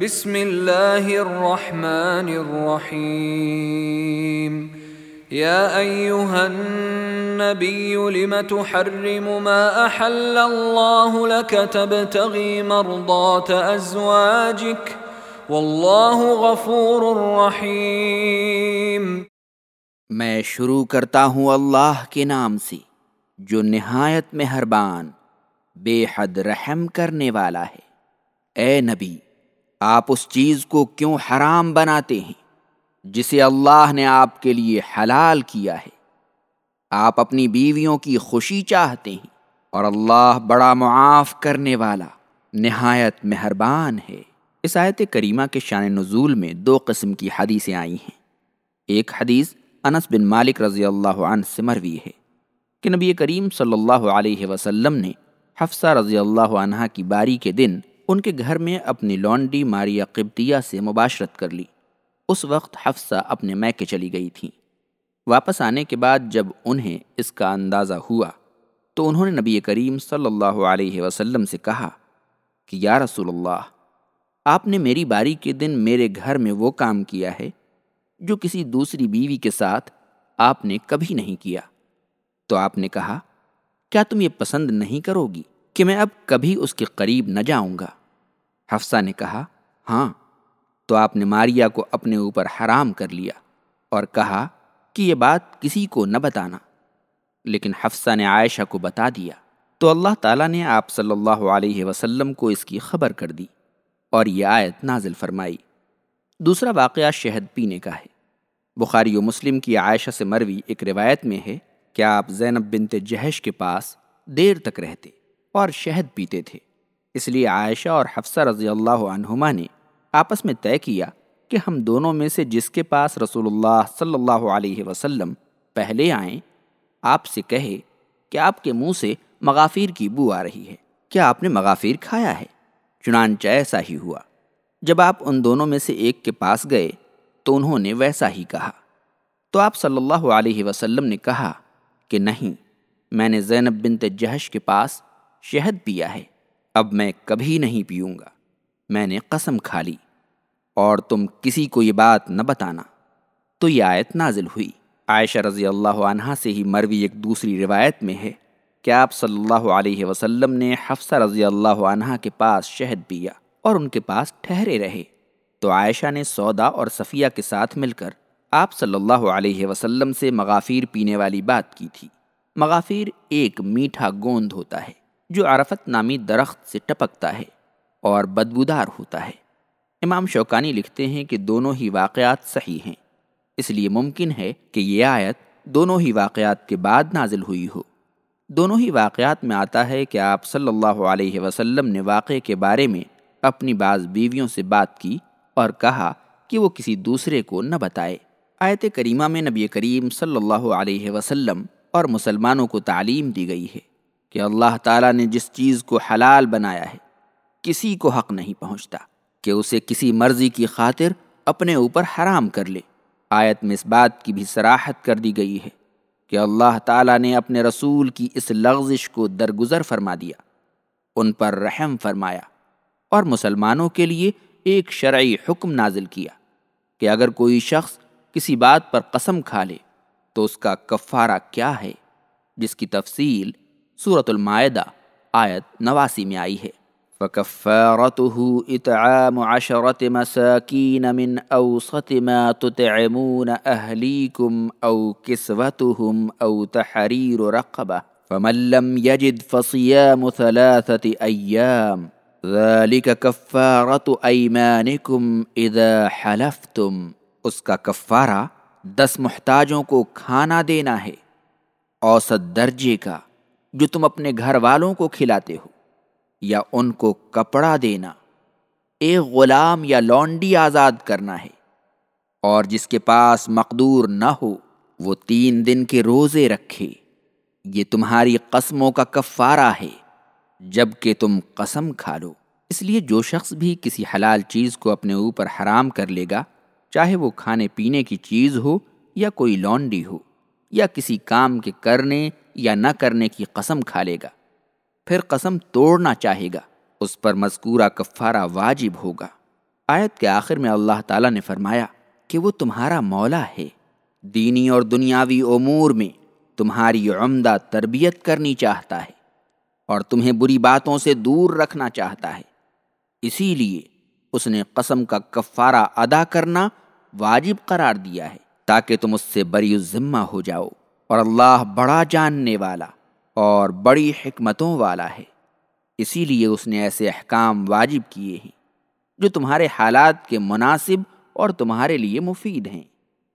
بسم اللہ الرحمن الرحیم۔ یا ایوہا النبی، لم تحرم ما احل اللہ لك تبتغی مرضات ازواجک؟ واللہ غفور رحیم۔ میں شروع کرتا ہوں اللہ کے نام سے، جو نہایت مہربان، بے حد رحم کرنے والا ہے۔ اے نبی آپ اس چیز کو کیوں حرام بناتے ہیں جسے اللہ نے آپ کے لیے حلال کیا ہے؟ آپ اپنی بیویوں کی خوشی چاہتے ہیں اور اللہ بڑا معاف کرنے والا، نہایت مہربان ہے۔ اس آیت کریمہ کے شان نزول میں دو قسم کی حدیثیں آئی ہیں۔ ایک حدیث انس بن مالک رضی اللہ عنہ سے مروی ہے کہ نبی کریم صلی اللہ علیہ وسلم نے حفصہ رضی اللہ عنہ کی باری کے دن ان کے گھر میں اپنی لونڈی ماریا قبطیہ سے مباشرت کر لی۔ اس وقت حفصہ اپنے میکے چلی گئی تھیں واپس آنے کے بعد جب انہیں اس کا اندازہ ہوا، تو انہوں نے نبی کریم صلی اللہ علیہ وسلم سے کہا کہ، یا رسول اللہ، آپ نے میری باری کے دن میرے گھر میں وہ کام کیا ہے جو کسی دوسری بیوی کے ساتھ آپ نے کبھی نہیں کیا۔ تو آپ نے کہا، کیا تم یہ پسند نہیں کرو گی کہ میں اب کبھی اس کے قریب نہ جاؤں گا؟ حفصہ نے کہا ہاں تو آپ نے ماریا کو اپنے اوپر حرام کر لیا اور کہا کہ یہ بات کسی کو نہ بتانا۔ لیکن حفصہ نے عائشہ کو بتا دیا۔ تو اللہ تعالیٰ نے آپ صلی اللہ علیہ وسلم کو اس کی خبر کر دی اور یہ آیت نازل فرمائی۔ دوسرا واقعہ شہد پینے کا ہے۔ بخاری و مسلم کی عائشہ سے مروی ایک روایت میں ہے کہ آپ زینب بنت جہش کے پاس دیر تک رہتے اور شہد پیتے تھے۔ اس لیے عائشہ اور حفصہ رضی اللہ عنہما نے آپس میں طے کیا کہ ہم دونوں میں سے جس کے پاس رسول اللہ صلی اللہ علیہ وسلم پہلے آئیں، آپ سے کہے کہ آپ کے منہ سے مغافیر کی بو آ رہی ہے۔ کیا آپ نے مغافیر کھایا ہے؟ چنانچہ ایسا ہی ہوا۔ جب آپ ان دونوں میں سے ایک کے پاس گئے تو انہوں نے ویسا ہی کہا۔ تو آپ صلی اللہ علیہ وسلم نے کہا کہ نہیں، میں نے زینب بنت جہش کے پاس شہد پیا ہے۔ اب میں کبھی نہیں پیوں گا۔ میں نے قسم کھا لی۔ اور تم کسی کو یہ بات نہ بتانا۔ تو یہ آیت نازل ہوئی۔ عائشہ رضی اللہ عنہ سے ہی مروی ایک دوسری روایت میں ہے کہ آپ صلی اللہ علیہ وسلم نے حفصہ رضی اللہ عنہ کے پاس شہد پیا اور ان کے پاس ٹھہرے رہے۔ تو عائشہ نے سودا اور صفیہ کے ساتھ مل کر آپ صلی اللہ علیہ وسلم سے مغافیر پینے والی بات کی تھی۔ مغافیر ایک میٹھا گوند ہوتا ہے۔ جو عرفت نامی درخت سے ٹپکتا ہے اور بدبودار ہوتا ہے۔ امام شوکانی لکھتے ہیں کہ دونوں ہی واقعات صحیح ہیں۔ اس لیے ممکن ہے کہ یہ آیت دونوں ہی واقعات کے بعد نازل ہوئی ہو۔ دونوں ہی واقعات میں آتا ہے کہ آپ صلی اللہ علیہ وسلم نے واقعے کے بارے میں اپنی بعض بیویوں سے بات کی اور کہا کہ وہ کسی دوسرے کو نہ بتائے۔ آیت کریمہ میں نبی کریم صلی اللہ علیہ وسلم اور مسلمانوں کو تعلیم دی گئی ہے۔ کہ اللہ تعالیٰ نے جس چیز کو حلال بنایا ہے، کسی کو حق نہیں پہنچتا، کہ اسے کسی مرضی کی خاطر اپنے اوپر حرام کر لے۔ آیت میں اس بات کی بھی سراحت کر دی گئی ہے کہ اللہ تعالیٰ نے اپنے رسول کی اس لغزش کو درگزر فرما دیا، ان پر رحم فرمایا اور مسلمانوں کے لیے ایک شرعی حکم نازل کیا کہ اگر کوئی شخص کسی بات پر قسم کھا لے تو اس کا کفارہ کیا ہے، جس کی تفصیل صورت المائدہ، آیت نواسی میں آئی ہے۔ فكفارته إطعام عشرة مساكين من أوسط ما تطعمون أهليكم أو كسوتهم أو تحرير رقبة فمن لم يجد فصيام ثلاثة أيام ذلك كفارة أيمانكم إذا حلفتم۔ اس کا کفارہ دس محتاجوں کو کھانا دینا ہے، اوسط درجے کا۔ جو تم اپنے گھر والوں کو کھلاتے ہو، یا ان کو کپڑا دینا، ایک غلام یا لونڈی آزاد کرنا ہے۔ اور جس کے پاس مقدور نہ ہو، وہ تین دن کے روزے رکھے۔ یہ تمہاری قسموں کا کفارہ ہے جبکہ تم قسم کھا لو۔ اس لیے جو شخص بھی کسی حلال چیز کو اپنے اوپر حرام کر لے گا، چاہے وہ کھانے پینے کی چیز ہو یا کوئی لونڈی ہو، یا کسی کام کے کرنے یا نہ کرنے کی قسم کھا لے گا۔ پھر قسم توڑنا چاہے گا، اس پر مذکورہ کفارہ واجب ہوگا۔ آیت کے آخر میں اللہ تعالیٰ نے فرمایا کہ وہ تمہارا مولا ہے۔ دینی اور دنیاوی امور میں تمہاری عمدہ تربیت کرنی چاہتا ہے اور تمہیں بری باتوں سے دور رکھنا چاہتا ہے۔ اسی لیے اس نے قسم کا کفارہ ادا کرنا واجب قرار دیا ہے تاکہ تم اس سے بری ذمہ ہو جاؤ۔ اور اللہ بڑا جاننے والا اور بڑی حکمتوں والا ہے۔ اسی لیے اس نے ایسے احکام واجب کیے ہیں جو تمہارے حالات کے مناسب اور تمہارے لیے مفید ہیں۔